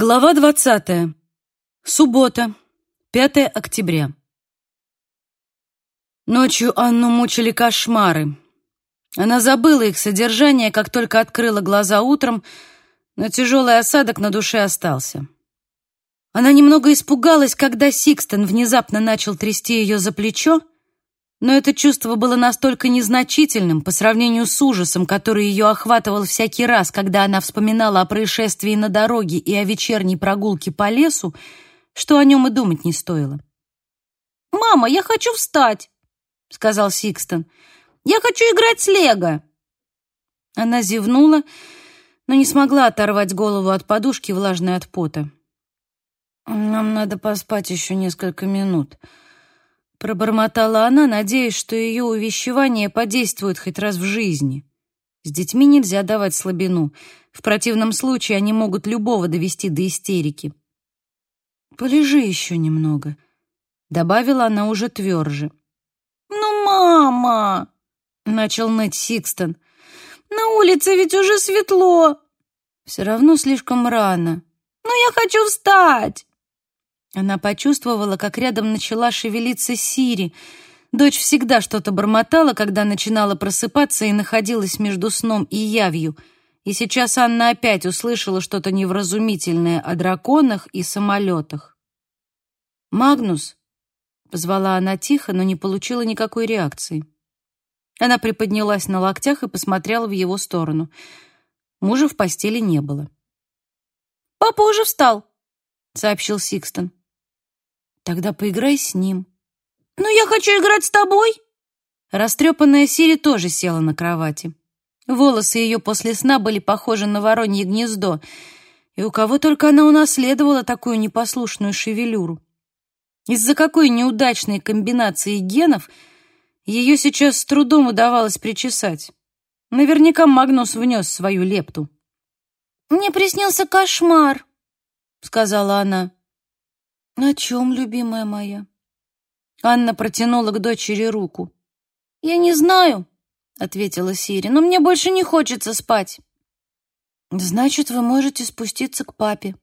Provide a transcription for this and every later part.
Глава 20. Суббота, 5 октября. Ночью Анну мучили кошмары. Она забыла их содержание, как только открыла глаза утром, но тяжелый осадок на душе остался. Она немного испугалась, когда Сикстон внезапно начал трясти ее за плечо, но это чувство было настолько незначительным по сравнению с ужасом, который ее охватывал всякий раз, когда она вспоминала о происшествии на дороге и о вечерней прогулке по лесу, что о нем и думать не стоило. «Мама, я хочу встать!» — сказал Сикстон. «Я хочу играть с Лего!» Она зевнула, но не смогла оторвать голову от подушки, влажной от пота. «Нам надо поспать еще несколько минут», Пробормотала она, надеясь, что ее увещевание подействует хоть раз в жизни. С детьми нельзя давать слабину. В противном случае они могут любого довести до истерики. «Полежи еще немного», — добавила она уже тверже. «Ну, мама!» — начал ныть Сикстон. «На улице ведь уже светло!» «Все равно слишком рано». «Но я хочу встать!» Она почувствовала, как рядом начала шевелиться Сири. Дочь всегда что-то бормотала, когда начинала просыпаться и находилась между сном и явью. И сейчас Анна опять услышала что-то невразумительное о драконах и самолетах. «Магнус!» — позвала она тихо, но не получила никакой реакции. Она приподнялась на локтях и посмотрела в его сторону. Мужа в постели не было. «Папа уже встал», — сообщил Сикстон. Тогда поиграй с ним. Ну, я хочу играть с тобой. Растрепанная Сири тоже села на кровати. Волосы ее после сна были похожи на воронье гнездо, и у кого только она унаследовала такую непослушную шевелюру. Из-за какой неудачной комбинации генов ее сейчас с трудом удавалось причесать. Наверняка Магнус внес свою лепту. «Мне приснился кошмар», — сказала она. «О чем, любимая моя?» Анна протянула к дочери руку. «Я не знаю», — ответила Сири, «но мне больше не хочется спать». «Значит, вы можете спуститься к папе».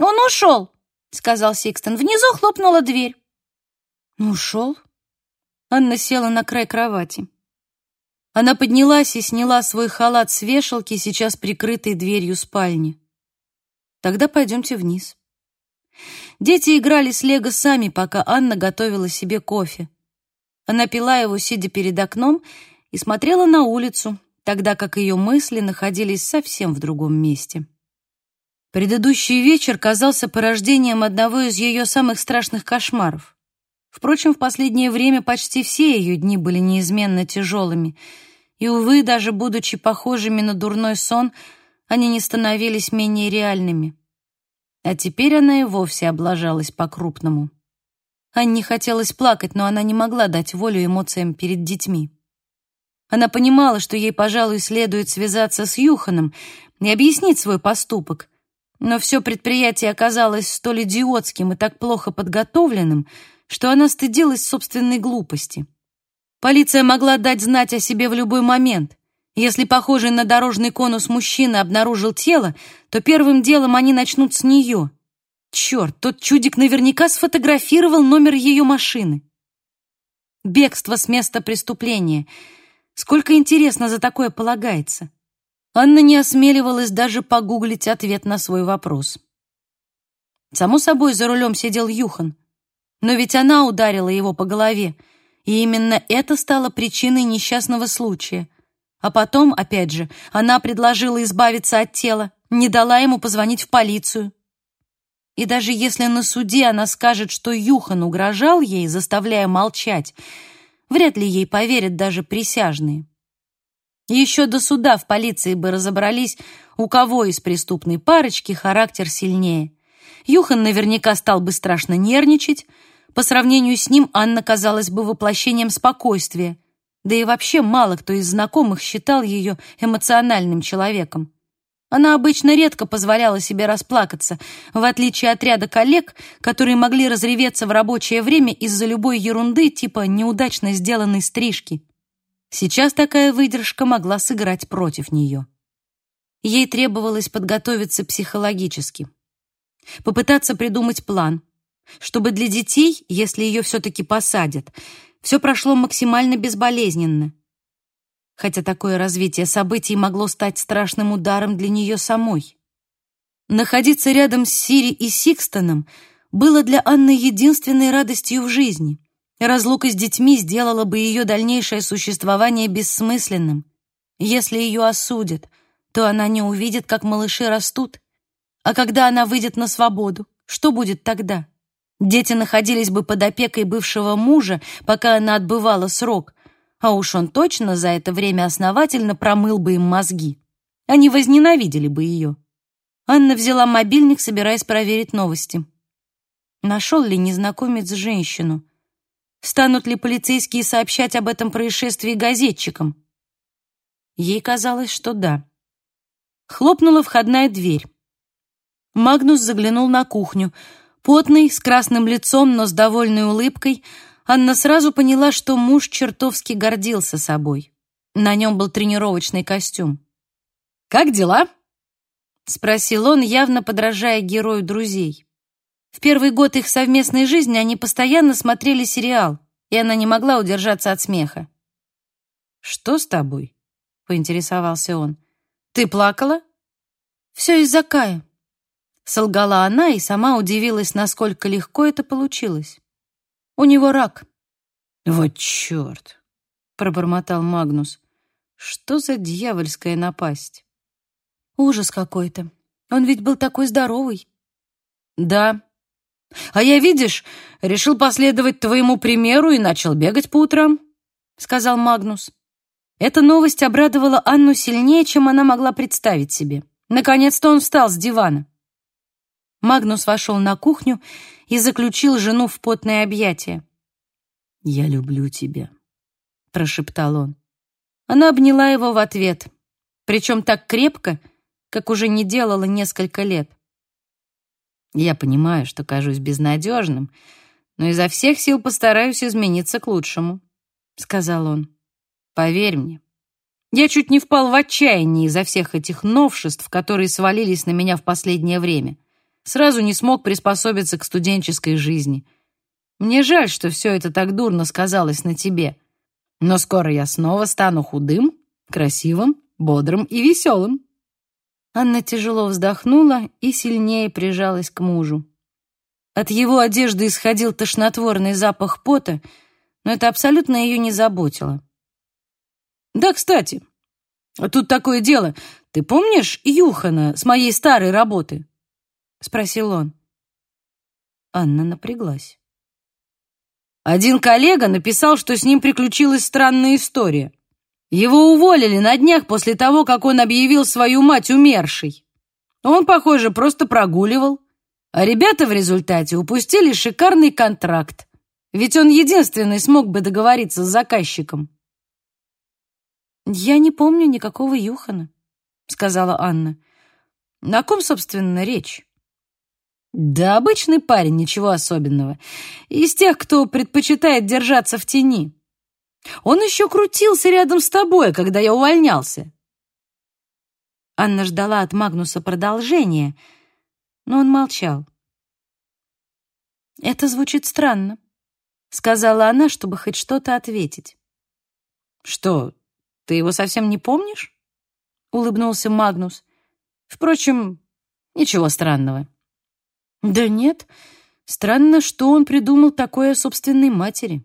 «Он ушел», — сказал Сикстон. «Внизу хлопнула дверь». «Ушел?» Анна села на край кровати. Она поднялась и сняла свой халат с вешалки, сейчас прикрытой дверью спальни. «Тогда пойдемте вниз». Дети играли с Лего сами, пока Анна готовила себе кофе. Она пила его, сидя перед окном, и смотрела на улицу, тогда как ее мысли находились совсем в другом месте. Предыдущий вечер казался порождением одного из ее самых страшных кошмаров. Впрочем, в последнее время почти все ее дни были неизменно тяжелыми, и, увы, даже будучи похожими на дурной сон, они не становились менее реальными. А теперь она и вовсе облажалась по-крупному. Анне хотелось плакать, но она не могла дать волю эмоциям перед детьми. Она понимала, что ей, пожалуй, следует связаться с Юханом и объяснить свой поступок, но все предприятие оказалось столь идиотским и так плохо подготовленным, что она стыдилась собственной глупости. Полиция могла дать знать о себе в любой момент. Если похожий на дорожный конус мужчина обнаружил тело, то первым делом они начнут с нее. Черт, тот чудик наверняка сфотографировал номер ее машины. Бегство с места преступления. Сколько интересно за такое полагается. Анна не осмеливалась даже погуглить ответ на свой вопрос. Само собой, за рулем сидел Юхан. Но ведь она ударила его по голове, и именно это стало причиной несчастного случая — а потом, опять же, она предложила избавиться от тела, не дала ему позвонить в полицию. И даже если на суде она скажет, что Юхан угрожал ей, заставляя молчать, вряд ли ей поверят даже присяжные. Еще до суда в полиции бы разобрались, у кого из преступной парочки характер сильнее. Юхан наверняка стал бы страшно нервничать. По сравнению с ним Анна казалась бы воплощением спокойствия — да и вообще мало кто из знакомых считал ее эмоциональным человеком. Она обычно редко позволяла себе расплакаться, в отличие от ряда коллег, которые могли разреветься в рабочее время из-за любой ерунды типа неудачно сделанной стрижки. Сейчас такая выдержка могла сыграть против нее. Ей требовалось подготовиться психологически. попытаться придумать план, чтобы для детей, если ее все-таки посадят, все прошло максимально безболезненно. Хотя такое развитие событий могло стать страшным ударом для нее самой. Находиться рядом с Сири и Сикстоном было для Анны единственной радостью в жизни. Разлука с детьми сделала бы ее дальнейшее существование бессмысленным. Если ее осудят, то она не увидит, как малыши растут. А когда она выйдет на свободу, что будет тогда? Дети находились бы под опекой бывшего мужа, пока она отбывала срок, а уж он точно за это время основательно промыл бы им мозги. Они возненавидели бы ее. Анна взяла мобильник, собираясь проверить новости. Нашел ли незнакомец женщину? Станут ли полицейские сообщать об этом происшествии газетчикам? Ей казалось, что да. Хлопнула входная дверь. Магнус заглянул на кухню. Потный, с красным лицом, но с довольной улыбкой, Анна сразу поняла, что муж чертовски гордился собой. На нем был тренировочный костюм. «Как дела?» — спросил он, явно подражая герою друзей. В первый год их совместной жизни они постоянно смотрели сериал, и она не могла удержаться от смеха. «Что с тобой?» — поинтересовался он. «Ты плакала?» «Все из-за Кая», — солгала она и сама удивилась, насколько легко это получилось. У него рак». «Вот черт!» — пробормотал Магнус. «Что за дьявольская напасть?» «Ужас какой-то. Он ведь был такой здоровый». «Да. А я, видишь, решил последовать твоему примеру и начал бегать по утрам», — сказал Магнус. Эта новость обрадовала Анну сильнее, чем она могла представить себе. Наконец-то он встал с дивана. Магнус вошел на кухню и заключил жену в потное объятие. «Я люблю тебя», — прошептал он. Она обняла его в ответ, причем так крепко, как уже не делала несколько лет. «Я понимаю, что кажусь безнадежным, но изо всех сил постараюсь измениться к лучшему», — сказал он. «Поверь мне, я чуть не впал в отчаяние из-за всех этих новшеств, которые свалились на меня в последнее время. Сразу не смог приспособиться к студенческой жизни. Мне жаль, что все это так дурно сказалось на тебе. Но скоро я снова стану худым, красивым, бодрым и веселым». Анна тяжело вздохнула и сильнее прижалась к мужу. От его одежды исходил тошнотворный запах пота, но это абсолютно ее не заботило. «Да, кстати, тут такое дело. Ты помнишь Юхана с моей старой работы?» — спросил он. Анна напряглась. Один коллега написал, что с ним приключилась странная история. Его уволили на днях после того, как он объявил свою мать умершей. Он, похоже, просто прогуливал. А ребята в результате упустили шикарный контракт. Ведь он единственный смог бы договориться с заказчиком. «Я не помню никакого Юхана», — сказала Анна. «На ком, собственно, речь?» Да обычный парень, ничего особенного. Из тех, кто предпочитает держаться в тени. Он еще крутился рядом с тобой, когда я увольнялся. Анна ждала от Магнуса продолжения, но он молчал. «Это звучит странно», — сказала она, чтобы хоть что-то ответить. «Что, ты его совсем не помнишь?» — улыбнулся Магнус. «Впрочем, ничего странного». Да нет, странно, что он придумал такое собственной матери.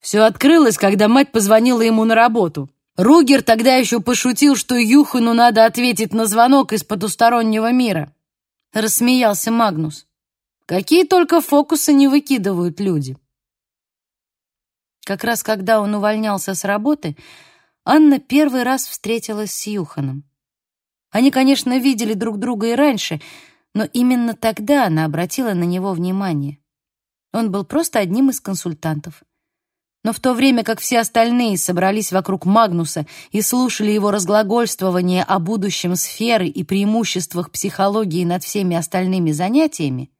Все открылось, когда мать позвонила ему на работу. Ругер тогда еще пошутил, что Юхану надо ответить на звонок из потустороннего мира. Рассмеялся Магнус. Какие только фокусы не выкидывают люди. Как раз когда он увольнялся с работы, Анна первый раз встретилась с Юханом. Они, конечно, видели друг друга и раньше — но именно тогда она обратила на него внимание. Он был просто одним из консультантов. Но в то время как все остальные собрались вокруг Магнуса и слушали его разглагольствование о будущем сферы и преимуществах психологии над всеми остальными занятиями,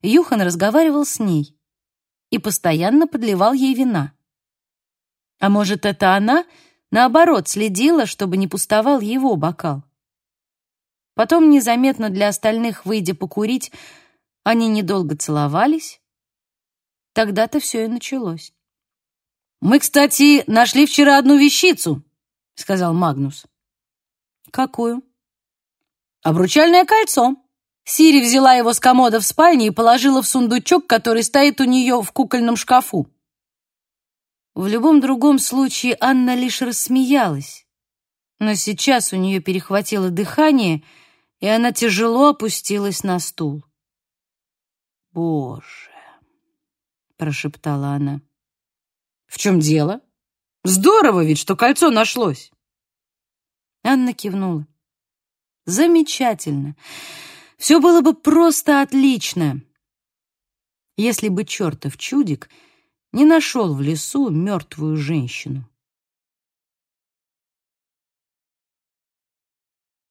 Юхан разговаривал с ней и постоянно подливал ей вина. А может, это она, наоборот, следила, чтобы не пустовал его бокал. Потом, незаметно для остальных, выйдя покурить, Они недолго целовались. Тогда-то все и началось. «Мы, кстати, нашли вчера одну вещицу», — сказал Магнус. «Какую?» «Обручальное кольцо». Сири взяла его с комода в спальне и положила в сундучок, который стоит у нее в кукольном шкафу. В любом другом случае Анна лишь рассмеялась. Но сейчас у нее перехватило дыхание, и она тяжело опустилась на стул. «Боже!» — прошептала она. «В чем дело? Здорово ведь, что кольцо нашлось!» Анна кивнула. «Замечательно! Все было бы просто отлично, если бы чертов чудик не нашел в лесу мертвую женщину.